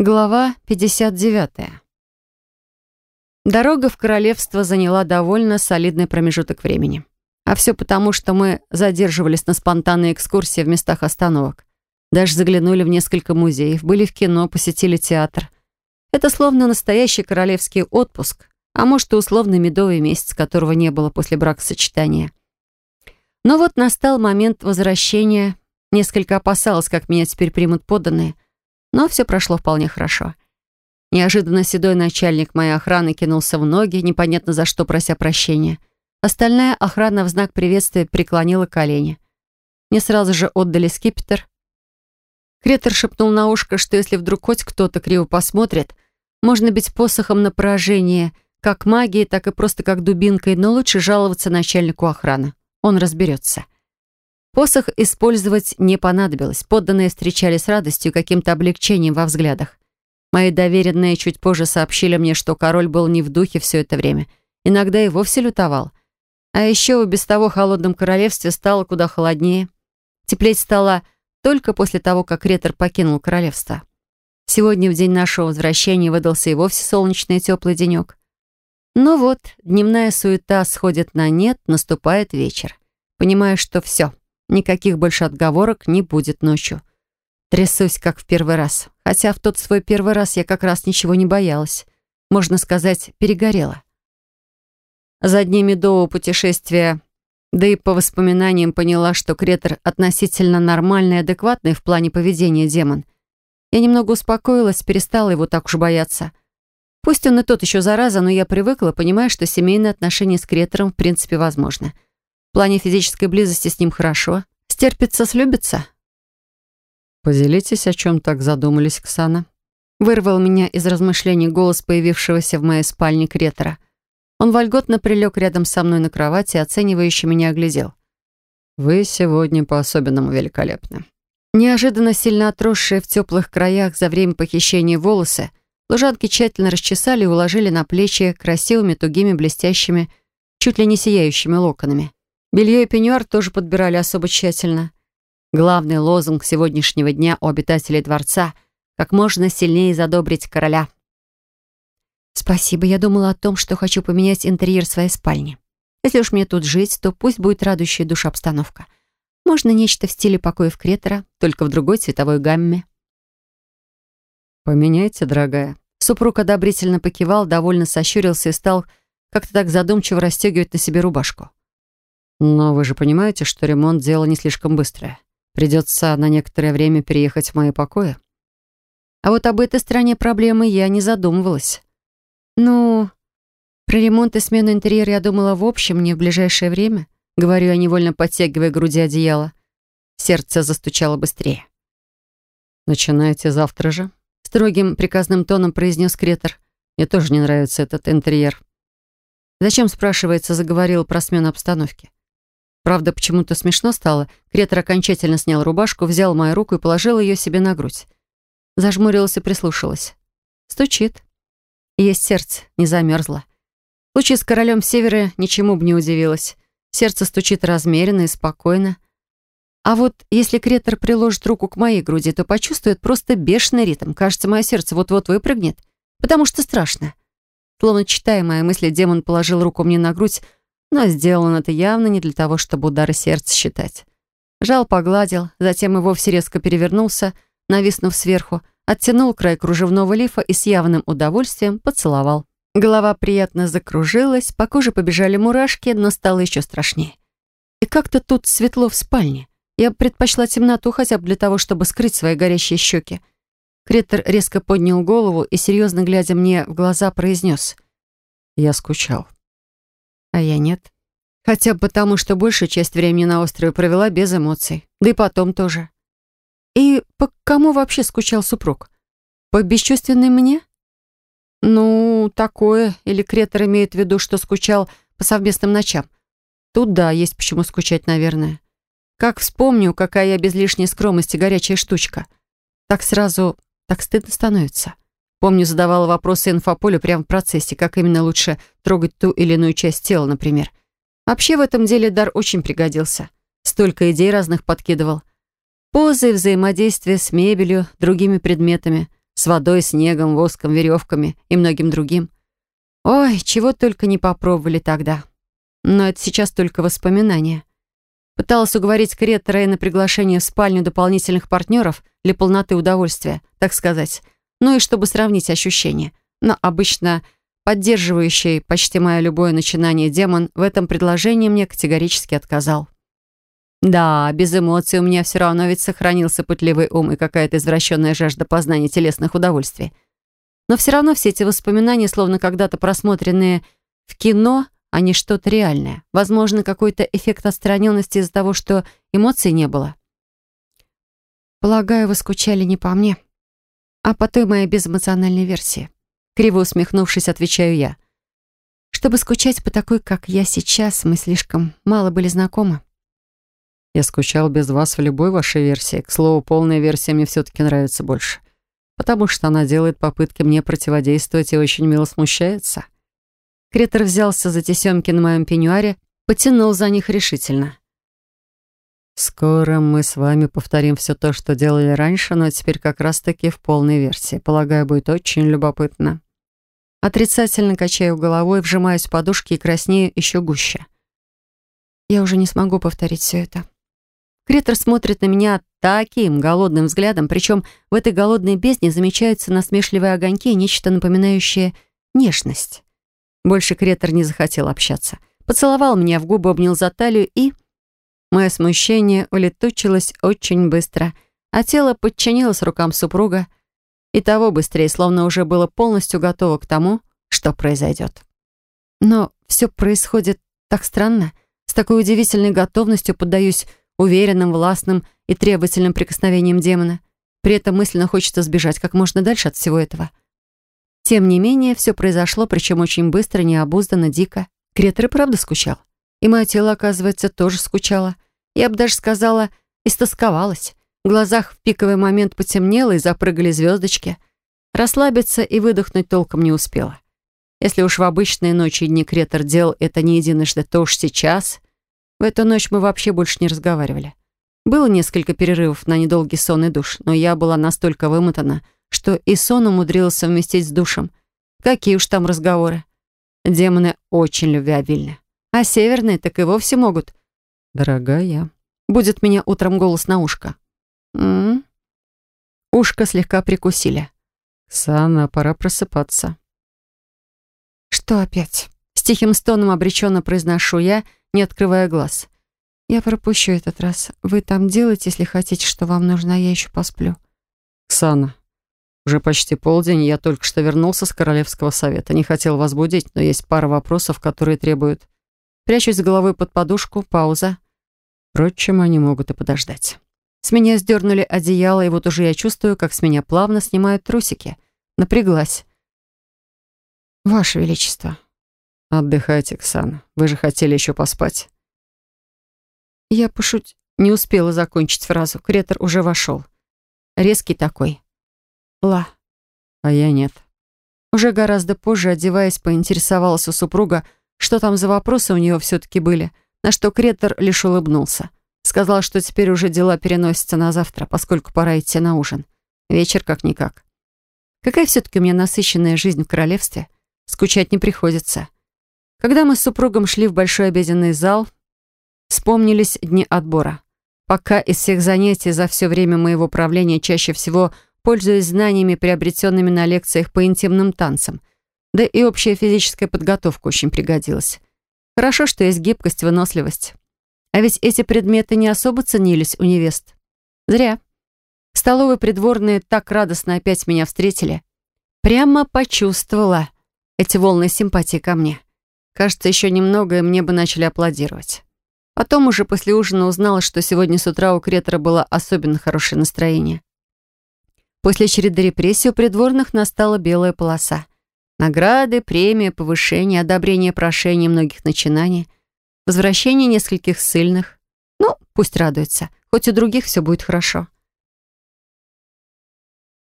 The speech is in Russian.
Глава 59. Дорога в королевство заняла довольно солидный промежуток времени. А все потому, что мы задерживались на спонтанные экскурсии в местах остановок. Даже заглянули в несколько музеев, были в кино, посетили театр. Это словно настоящий королевский отпуск, а может и условный медовый месяц, которого не было после бракосочетания. Но вот настал момент возвращения. Несколько опасалась, как меня теперь примут подданные – но все прошло вполне хорошо. Неожиданно седой начальник моей охраны кинулся в ноги, непонятно за что прося прощения. Остальная охрана в знак приветствия преклонила колени. Мне сразу же отдали скипетр. Кретор шепнул на ушко, что если вдруг хоть кто-то криво посмотрит, можно бить посохом на поражение, как магией, так и просто как дубинкой, но лучше жаловаться начальнику охраны. Он разберется. Посох использовать не понадобилось. Подданные встречали с радостью каким-то облегчением во взглядах. Мои доверенные чуть позже сообщили мне, что король был не в духе все это время. Иногда и вовсе лютовал. А еще в без того холодном королевстве стало куда холоднее. Теплеть стало только после того, как ретор покинул королевство. Сегодня, в день нашего возвращения, выдался и вовсе солнечный и теплый денек. Но вот, дневная суета сходит на нет, наступает вечер. Понимаю, что все. Никаких больше отговорок не будет ночью. Трясусь, как в первый раз. Хотя в тот свой первый раз я как раз ничего не боялась. Можно сказать, перегорела. За дни медового путешествия, да и по воспоминаниям поняла, что Кретер относительно нормальный и адекватный в плане поведения демон. Я немного успокоилась, перестала его так уж бояться. Пусть он и тот еще зараза, но я привыкла, понимая, что семейные отношения с Кретером в принципе возможны. В плане физической близости с ним хорошо. Стерпится, слюбится. «Поделитесь, о чем так задумались, Ксана?» Вырвал меня из размышлений голос появившегося в моей спальне кретора. Он вольготно прилег рядом со мной на кровати, оценивающе меня оглядел. «Вы сегодня по-особенному великолепны». Неожиданно сильно отросшие в теплых краях за время похищения волосы, лужанки тщательно расчесали и уложили на плечи красивыми, тугими, блестящими, чуть ли не сияющими локонами. Белье и пеньюар тоже подбирали особо тщательно. Главный лозунг сегодняшнего дня у обитателей дворца — как можно сильнее задобрить короля. Спасибо, я думала о том, что хочу поменять интерьер своей спальни. Если уж мне тут жить, то пусть будет радующая душа обстановка. Можно нечто в стиле покоев Кретора, только в другой цветовой гамме. «Поменяйте, дорогая». Супруг одобрительно покивал, довольно сощурился и стал как-то так задумчиво расстегивать на себе рубашку. Но вы же понимаете, что ремонт — дело не слишком быстрое. Придется на некоторое время переехать в мои покои. А вот об этой стороне проблемы я не задумывалась. Ну, про ремонт и смену интерьера я думала в общем, не в ближайшее время. Говорю я, невольно подтягивая груди одеяло. Сердце застучало быстрее. «Начинайте завтра же», — строгим приказным тоном произнес Кретор. «Мне тоже не нравится этот интерьер». Зачем, спрашивается, заговорил про смену обстановки? Правда, почему-то смешно стало. Кретор окончательно снял рубашку, взял мою руку и положил ее себе на грудь. Зажмурилась и прислушалась. Стучит. Есть сердце, не замерзло. В случае с королем Севера ничему бы не удивилась. Сердце стучит размеренно и спокойно. А вот если Кретор приложит руку к моей груди, то почувствует просто бешеный ритм. Кажется, мое сердце вот-вот выпрыгнет, потому что страшно. Словно читая мои мысли, демон положил руку мне на грудь, но сделал это явно не для того, чтобы удары сердца считать. Жал погладил, затем и вовсе резко перевернулся, нависнув сверху, оттянул край кружевного лифа и с явным удовольствием поцеловал. Голова приятно закружилась, по коже побежали мурашки, но стало еще страшнее. И как-то тут светло в спальне. Я предпочла темноту хотя бы для того, чтобы скрыть свои горящие щеки. Кретер резко поднял голову и, серьезно глядя мне в глаза, произнес. «Я скучал» а я нет. Хотя бы потому, что большую часть времени на острове провела без эмоций. Да и потом тоже. И по кому вообще скучал супруг? По бесчувственной мне? Ну, такое. Или Кретор имеет в виду, что скучал по совместным ночам. Тут да, есть почему скучать, наверное. Как вспомню, какая я без лишней скромности горячая штучка. Так сразу, так стыдно становится. Помню, задавала вопросы инфополю прямо в процессе, как именно лучше трогать ту или иную часть тела, например. Вообще в этом деле дар очень пригодился. Столько идей разных подкидывал. Позы, взаимодействие с мебелью, другими предметами. С водой, снегом, воском, веревками и многим другим. Ой, чего только не попробовали тогда. Но это сейчас только воспоминания. Пыталась уговорить Крета на приглашение в спальню дополнительных партнеров для полноты удовольствия, так сказать. Ну и чтобы сравнить ощущения. Но обычно поддерживающий почти мое любое начинание демон в этом предложении мне категорически отказал. Да, без эмоций у меня все равно ведь сохранился пытливый ум и какая-то извращенная жажда познания телесных удовольствий. Но все равно все эти воспоминания, словно когда-то просмотренные в кино, а не что-то реальное. Возможно, какой-то эффект отстраненности из-за того, что эмоций не было. Полагаю, вы скучали не по мне, а по той моей безэмоциональной версии. Криво усмехнувшись, отвечаю я. Чтобы скучать по такой, как я сейчас, мы слишком мало были знакомы. Я скучал без вас в любой вашей версии. К слову, полная версия мне все-таки нравится больше. Потому что она делает попытки мне противодействовать и очень мило смущается. Кретер взялся за тесемки на моем пеньюаре, потянул за них решительно. «Скоро мы с вами повторим все то, что делали раньше, но теперь как раз-таки в полной версии. Полагаю, будет очень любопытно». Отрицательно качаю головой, вжимаюсь в подушки и краснею еще гуще. Я уже не смогу повторить все это. Кретор смотрит на меня таким голодным взглядом, причем в этой голодной бездне замечаются насмешливые огоньки и нечто напоминающее нежность. Больше Кретор не захотел общаться. Поцеловал меня в губы, обнял за талию и... Мое смущение улетучилось очень быстро, а тело подчинилось рукам супруга, и того быстрее, словно уже было полностью готово к тому, что произойдет. Но все происходит так странно. С такой удивительной готовностью поддаюсь уверенным, властным и требовательным прикосновением демона. При этом мысленно хочется сбежать как можно дальше от всего этого. Тем не менее, все произошло, причем очень быстро, необузданно, дико. Кретор и правда скучал. И мое тело, оказывается, тоже скучало. Я бы даже сказала, истосковалась. В глазах в пиковый момент потемнело и запрыгали звездочки. Расслабиться и выдохнуть толком не успела. Если уж в обычные ночи и дни Кретор делал это не единожды, то уж сейчас... В эту ночь мы вообще больше не разговаривали. Было несколько перерывов на недолгий сон и душ, но я была настолько вымотана, что и сон умудрилась совместить с душем. Какие уж там разговоры. Демоны очень любвеобильны. А северные так и вовсе могут. «Дорогая», будет меня утром голос на ушко. М -м -м. Ушко слегка прикусили. «Ксана, пора просыпаться». «Что опять?» С тихим стоном обреченно произношу я — не открывая глаз. «Я пропущу этот раз. Вы там делайте, если хотите, что вам нужно, а я еще посплю». «Ксана, уже почти полдень, я только что вернулся с Королевского совета. Не хотел вас будить, но есть пара вопросов, которые требуют...» Прячусь головой под подушку, пауза. Впрочем, они могут и подождать. С меня сдернули одеяло, и вот уже я чувствую, как с меня плавно снимают трусики. Напряглась. «Ваше Величество, «Отдыхайте, Ксана. Вы же хотели еще поспать». Я пошуть... Не успела закончить фразу. Кретор уже вошел. Резкий такой. «Ла». А я нет. Уже гораздо позже, одеваясь, поинтересовалась у супруга, что там за вопросы у него все-таки были, на что Кретор лишь улыбнулся. Сказал, что теперь уже дела переносятся на завтра, поскольку пора идти на ужин. Вечер как-никак. Какая все-таки у меня насыщенная жизнь в королевстве. Скучать не приходится. Когда мы с супругом шли в большой обеденный зал, вспомнились дни отбора. Пока из всех занятий за все время моего правления чаще всего пользуясь знаниями, приобретенными на лекциях по интимным танцам. Да и общая физическая подготовка очень пригодилась. Хорошо, что есть гибкость, выносливость. А ведь эти предметы не особо ценились у невест. Зря. Столовые придворные так радостно опять меня встретили. Прямо почувствовала эти волны симпатии ко мне. Кажется, еще немного, и мне бы начали аплодировать. Потом уже после ужина узнала, что сегодня с утра у Кретора было особенно хорошее настроение. После череды репрессий у придворных настала белая полоса. Награды, премии, повышение, одобрение прошений многих начинаний, возвращение нескольких ссыльных. Ну, пусть радуются, хоть у других все будет хорошо.